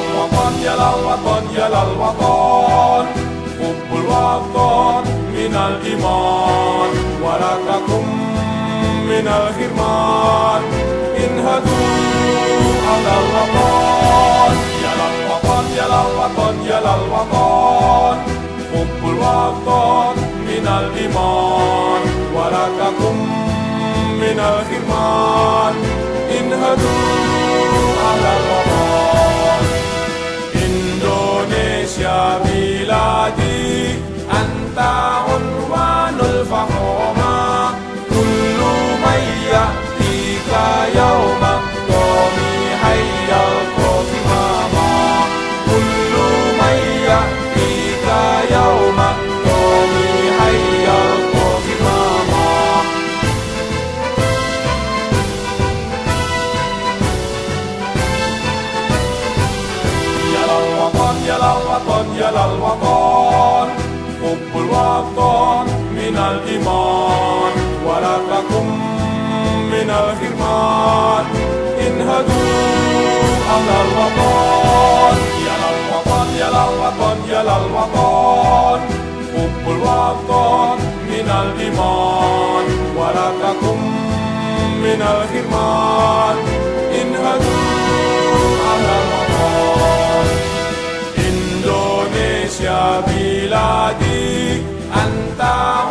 الوطن يا للوطن يا للوطن حب الوطن من الإيمان ولا تكن من الحرمان انهدوا على الوطن يا للوطن يا للوطن يا للوطن حب الوطن من الإيمان ولا تكن من الحرمان للوطن حب الوطن من الإيمان ولا من الحرمان انهدوا على الوطن. wakon Kumpul wakon minal iman. Warakakum minal hirman Inhadu ala wakon Indonesia biladi antara